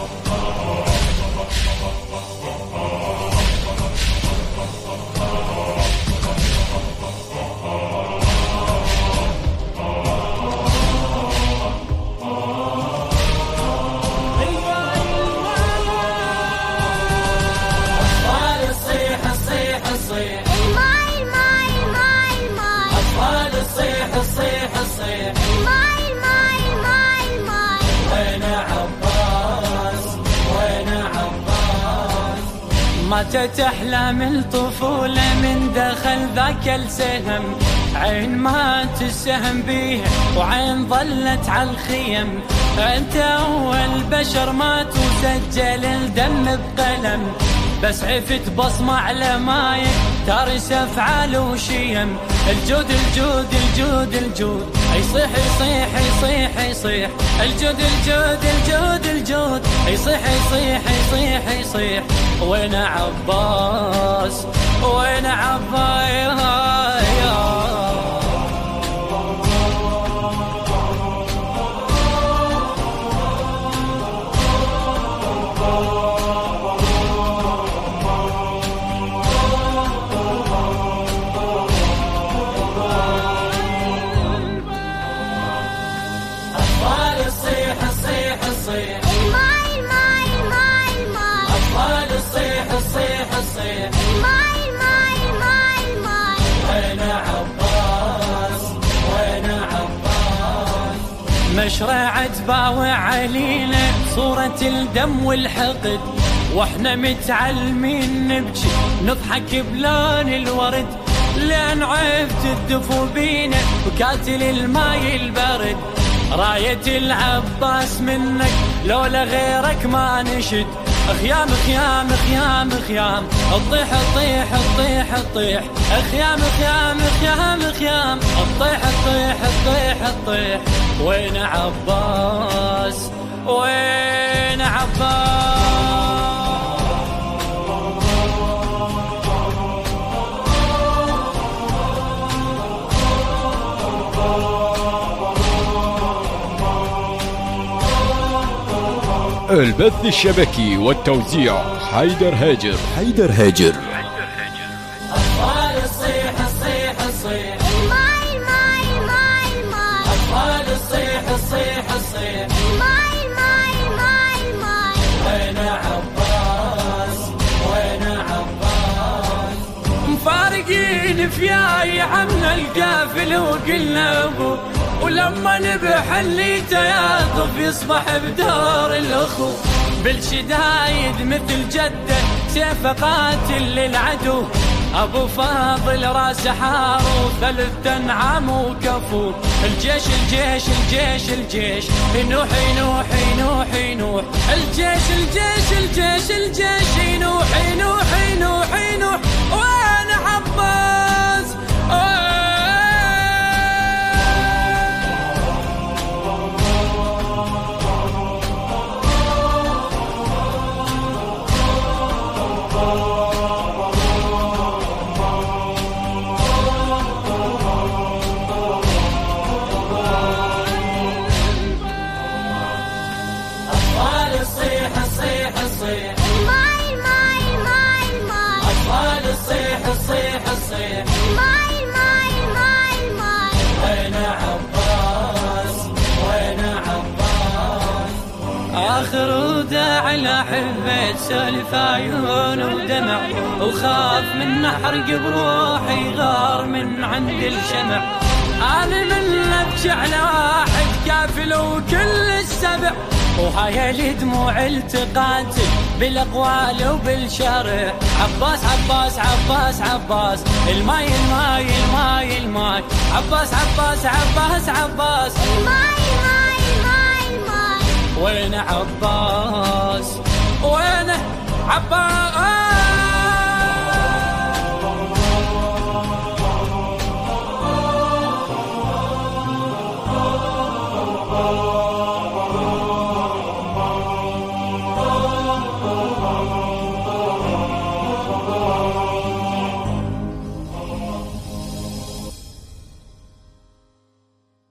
Oh. ماتت احلام الطفولة من دخل ذاك السهم. عين مات السهم بيه وعين ظلت على الخيم. انت أول بشر مات وسجل الدم بقلم. بس عفت بصمة على مايك. تارس افعال وشيم الجود الجود الجود الجود. يصيح يصيح يصيح يصيح. الجود الجود الجود الجود. يصيح يصيح يصيح يصيح. وين عباس؟ وين عباس؟ مشرعة باوع علينا صورة الدم والحقد. وإحنا متعلمين نبكي نضحك بلون الورد. لأن عفت الدفو بينا وكاتل الماي البرد. راية العباس منك لولا غيرك ما نشد. خيام خيام خيام خيام. الطيح الطيح الطيح الطيح خيام خيام خيام خيام الطيح الطيح الطيح الطيح وين عباس؟ وين عباس؟ البث الشبكي والتوزيع حيدر هاجر. حيدر هاجر. الصيح الماي الماي الماي الماي أطفال الصيح الصيح الصيح. الماي الماي الماي الماي وين عباس؟ وين عباس؟ مفارقين فياي عمنا القافل وقلنا أبو. ولما نبح اللي تياطف يصبح بدار الأخو. بالشدايد مثل جدة سيف قاتل للعدو. ابو فاضل راس حار وثلث تنعم وكفو الجيش الجيش الجيش الجيش. ينوح ينوح ينوح ينوح. الجيش الجيش الجيش الجيش. ينوح ينوح ينوح ينوح. وأنا عباس؟ آخر وداع الاحبه سالف عيون ودمع وخاف من حرق بروحي غار من عند الشمع. أنا من ابكي على واحد كافل وكل السبع وهاي الدموع التقاتل بالأقوال وبالشرع. عباس عباس عباس عباس. الماي الماي الماي الماي. عباس عباس عباس عباس. الماي الماي الماي الماي. وين عباس؟ وين عباس؟